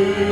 you.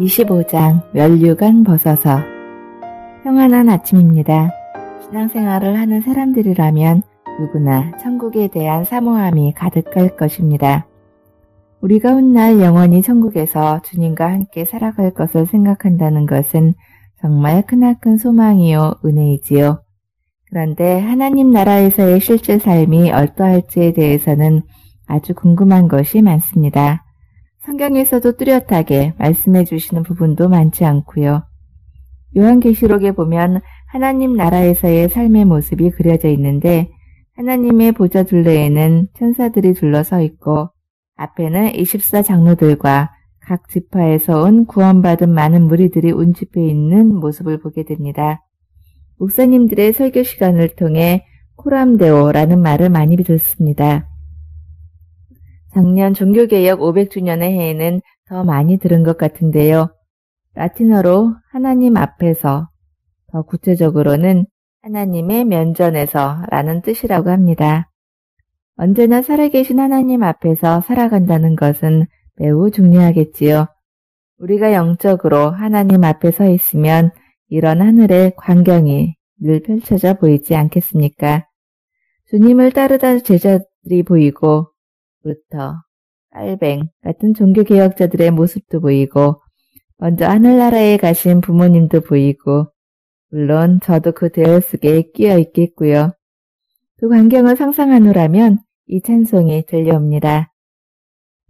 25장 면류관 벗어서 평안한 아침입니다. 신앙생활을 하는 사람들이라면 누구나 천국에 대한 사모함이 가득할 것입니다. 우리가 훗날 영원히 천국에서 주님과 함께 살아갈 것을 생각한다는 것은 정말 크나큰 소망이요 은혜이지요. 그런데 하나님 나라에서의 실제 삶이 어떠할지에 대해서는 아주 궁금한 것이 많습니다. 성경에서도 뚜렷하게 말씀해 주시는 부분도 많지 않고요. 요한계시록에 보면 하나님 나라에서의 삶의 모습이 그려져 있는데 하나님의 보좌 둘레에는 천사들이 둘러서 있고 앞에는 24 장로들과 각 지파에서 온 구원받은 많은 무리들이 운집해 있는 모습을 보게 됩니다. 목사님들의 설교 시간을 통해 코람데오라는 말을 많이 듣습니다. 작년 종교개혁 500주년의 해에는 더 많이 들은 것 같은데요. 라틴어로 하나님 앞에서, 더 구체적으로는 하나님의 면전에서 라는 뜻이라고 합니다. 언제나 살아계신 하나님 앞에서 살아간다는 것은 매우 중요하겠지요. 우리가 영적으로 하나님 앞에 서 있으면 이런 하늘의 광경이 늘 펼쳐져 보이지 않겠습니까? 주님을 따르다 제자들이 보이고 루터, 빨뱅 같은 종교개혁자들의 모습도 보이고 먼저 하늘나라에 가신 부모님도 보이고 물론 저도 그 대열 속에 끼어 있겠고요. 그 광경을 상상하노라면 이 찬송이 들려옵니다.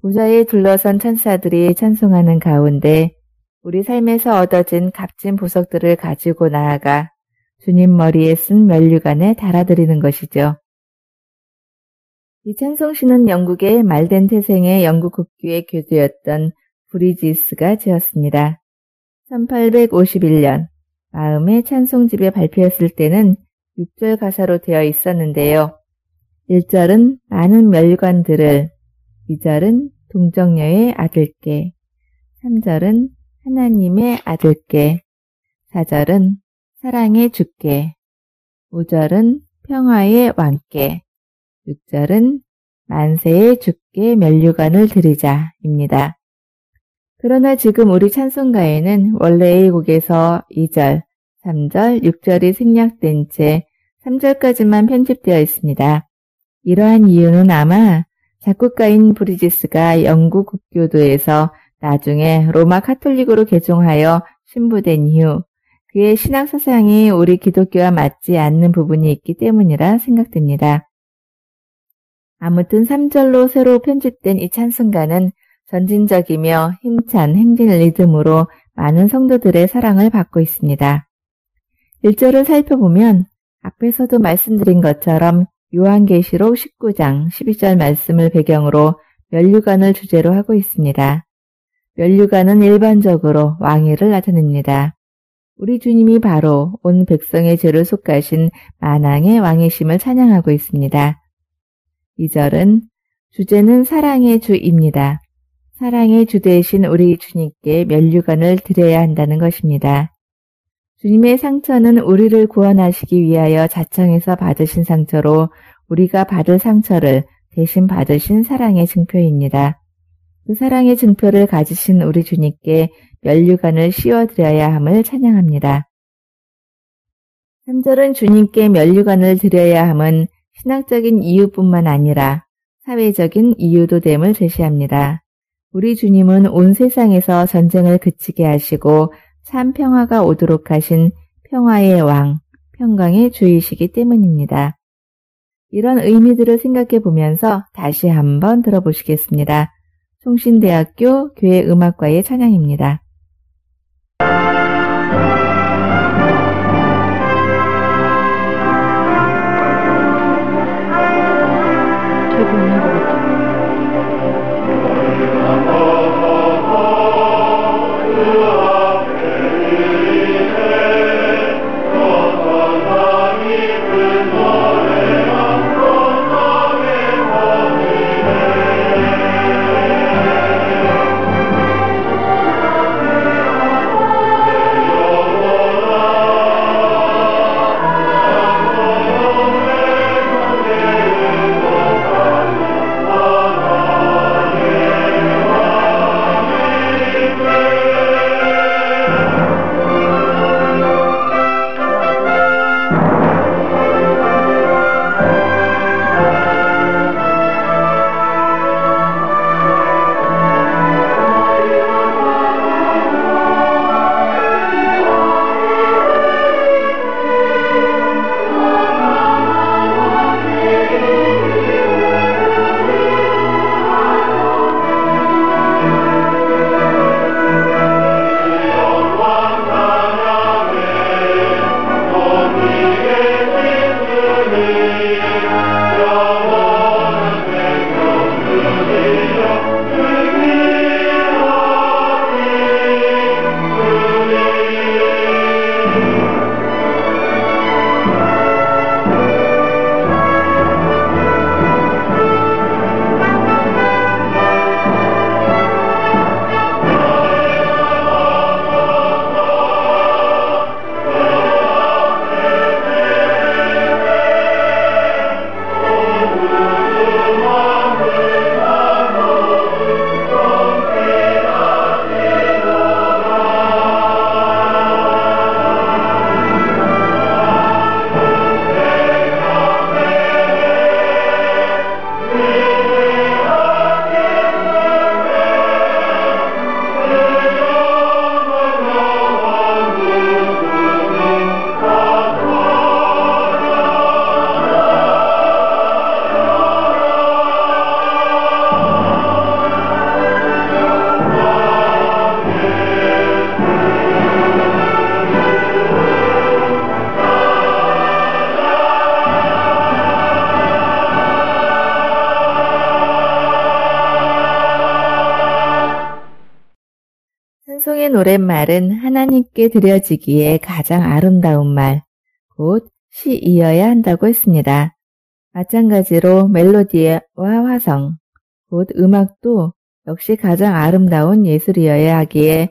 보좌에 둘러선 천사들이 찬송하는 가운데 우리 삶에서 얻어진 값진 보석들을 가지고 나아가 주님 머리에 쓴 면류관에 달아드리는 것이죠. 이 찬송시는 영국의 말덴 태생의 영국 국교의 교주였던 브리지스가 지었습니다. 1851년 마음의 찬송집에 발표했을 때는 6절 가사로 되어 있었는데요. 1절은 많은 멸관들을, 2절은 동정녀의 아들께, 3절은 하나님의 아들께, 4절은 사랑의 주께, 5절은 평화의 왕께, 6절은 만세의 주께 면류관을 드리자입니다. 그러나 지금 우리 찬송가에는 원래의 곡에서 2절, 3절, 6절이 생략된 채 3절까지만 편집되어 있습니다. 이러한 이유는 아마 작곡가인 브리지스가 영국 국교도에서 나중에 로마 카톨릭으로 개종하여 신부된 이후 그의 신앙 사상이 우리 기독교와 맞지 않는 부분이 있기 때문이라 생각됩니다. 아무튼 3절로 새로 편집된 이 찬송가는 전진적이며 힘찬 행진 리듬으로 많은 성도들의 사랑을 받고 있습니다. 1절을 살펴보면 앞에서도 말씀드린 것처럼 요한계시록 19장 12절 말씀을 배경으로 면류관을 주제로 하고 있습니다. 면류관은 일반적으로 왕위를 나타냅니다. 우리 주님이 바로 온 백성의 죄를 속하신 만왕의 왕이심을 찬양하고 있습니다. 2절은 주제는 사랑의 주입니다. 사랑의 주 대신 우리 주님께 면류관을 드려야 한다는 것입니다. 주님의 상처는 우리를 구원하시기 위하여 자청해서 받으신 상처로 우리가 받을 상처를 대신 받으신 사랑의 증표입니다. 그 사랑의 증표를 가지신 우리 주님께 면류관을 씌워드려야 함을 찬양합니다. 3절은 주님께 면류관을 드려야 함은 신학적인 이유뿐만 아니라 사회적인 이유도 됨을 제시합니다. 우리 주님은 온 세상에서 전쟁을 그치게 하시고 참 평화가 오도록 하신 평화의 왕, 평강의 주이시기 때문입니다. 이런 의미들을 생각해 보면서 다시 한번 들어보시겠습니다. 총신대학교 교회음악과의 찬양입니다. 찬송의 노랫말은 하나님께 드려지기에 가장 아름다운 말, 곧 시이어야 한다고 했습니다. 마찬가지로 멜로디와 화성, 곧 음악도 역시 가장 아름다운 예술이어야 하기에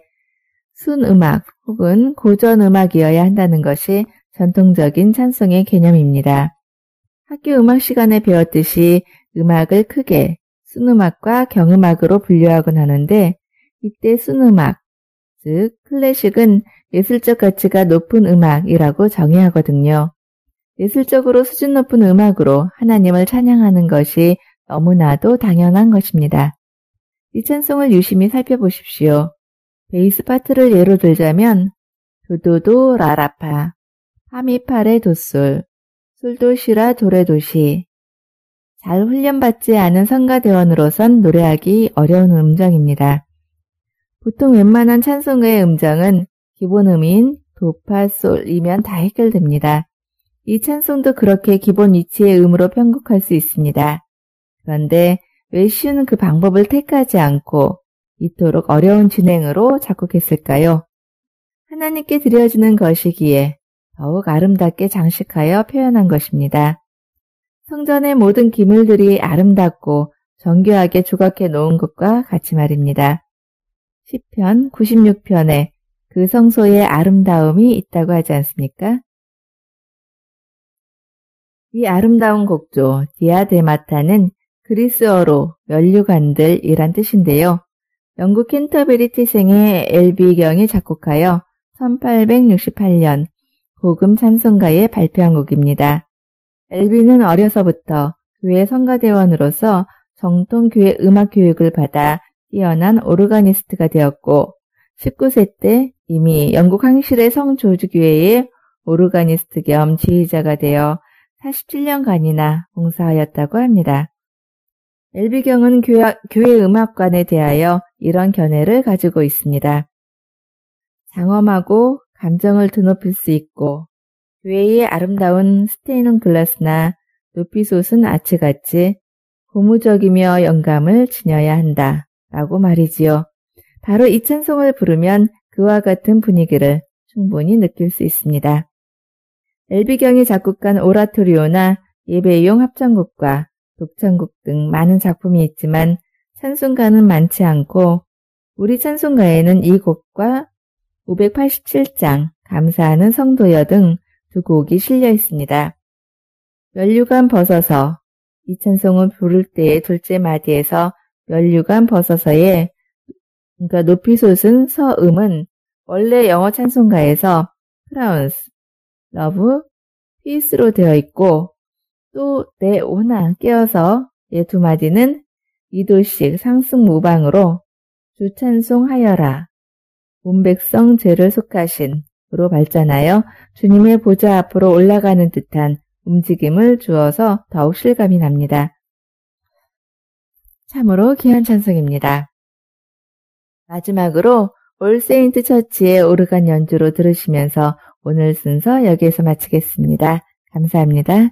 순음악 혹은 고전음악이어야 한다는 것이 전통적인 찬송의 개념입니다. 학교 음악 시간에 배웠듯이 음악을 크게 순음악과 경음악으로 분류하곤 하는데 이때 순음악, 즉 클래식은 예술적 가치가 높은 음악이라고 정의하거든요. 예술적으로 수준 높은 음악으로 하나님을 찬양하는 것이 너무나도 당연한 것입니다. 이 찬송을 유심히 살펴보십시오. 베이스 파트를 예로 들자면 도도도 라라파, 파미파레 도솔, 솔도시라 도레도시. 잘 훈련받지 않은 성가대원으로선 노래하기 어려운 음정입니다. 보통 웬만한 찬송가의 음정은 기본 음인 도, 파, 솔이면 다 해결됩니다. 이 찬송도 그렇게 기본 위치의 음으로 편곡할 수 있습니다. 그런데 왜 쉬운 그 방법을 택하지 않고 이토록 어려운 진행으로 작곡했을까요? 하나님께 드려지는 것이기에 더욱 아름답게 장식하여 표현한 것입니다. 성전의 모든 기물들이 아름답고 정교하게 조각해 놓은 것과 같이 말입니다. 10편 96편에 그 성소의 아름다움이 있다고 하지 않습니까? 이 아름다운 곡조 디아데마타는 그리스어로 면류관들이란 뜻인데요. 영국 캔터베리 태생의 엘비경이 작곡하여 1868년 복음 찬송가에 발표한 곡입니다. 엘비는 어려서부터 교회 성가대원으로서 정통 교회 음악 교육을 받아 뛰어난 오르가니스트가 되었고 19세 때 이미 영국 항실의 성조주교회의 오르가니스트 겸 지휘자가 되어 47년간이나 봉사하였다고 합니다. 엘비경은 교회, 교회 음악관에 대하여 이런 견해를 가지고 있습니다. 장엄하고 감정을 드높일 수 있고 교회의 아름다운 스테이는 글라스나 높이 솟은 아치같이 고무적이며 영감을 지녀야 한다. 라고 말이지요. 바로 이 찬송을 부르면 그와 같은 분위기를 충분히 느낄 수 있습니다. 엘비경이 작곡한 오라토리오나 예배용 합창곡과 독창곡 등 많은 작품이 있지만 찬송가는 많지 않고 우리 찬송가에는 이 곡과 587장 감사하는 성도여 등 두 곡이 실려 있습니다. 면류관 벗어서 이 찬송을 부를 때의 둘째 마디에서 면류관 벗어서의 그러니까 높이 솟은 서음은 원래 영어 찬송가에서 프라운스, 러브, 피스로 되어 있고 또내 오나 깨어서 얘두 마디는 이도씩 상승 무방으로 주찬송하여라. 문백성 죄를 속하신 으로 발전하여 주님의 보좌 앞으로 올라가는 듯한 움직임을 주어서 더욱 실감이 납니다. 참으로 귀한 찬송입니다. 마지막으로 올 세인트 처치의 오르간 연주로 들으시면서 오늘 순서 여기에서 마치겠습니다. 감사합니다.